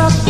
up.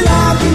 Aku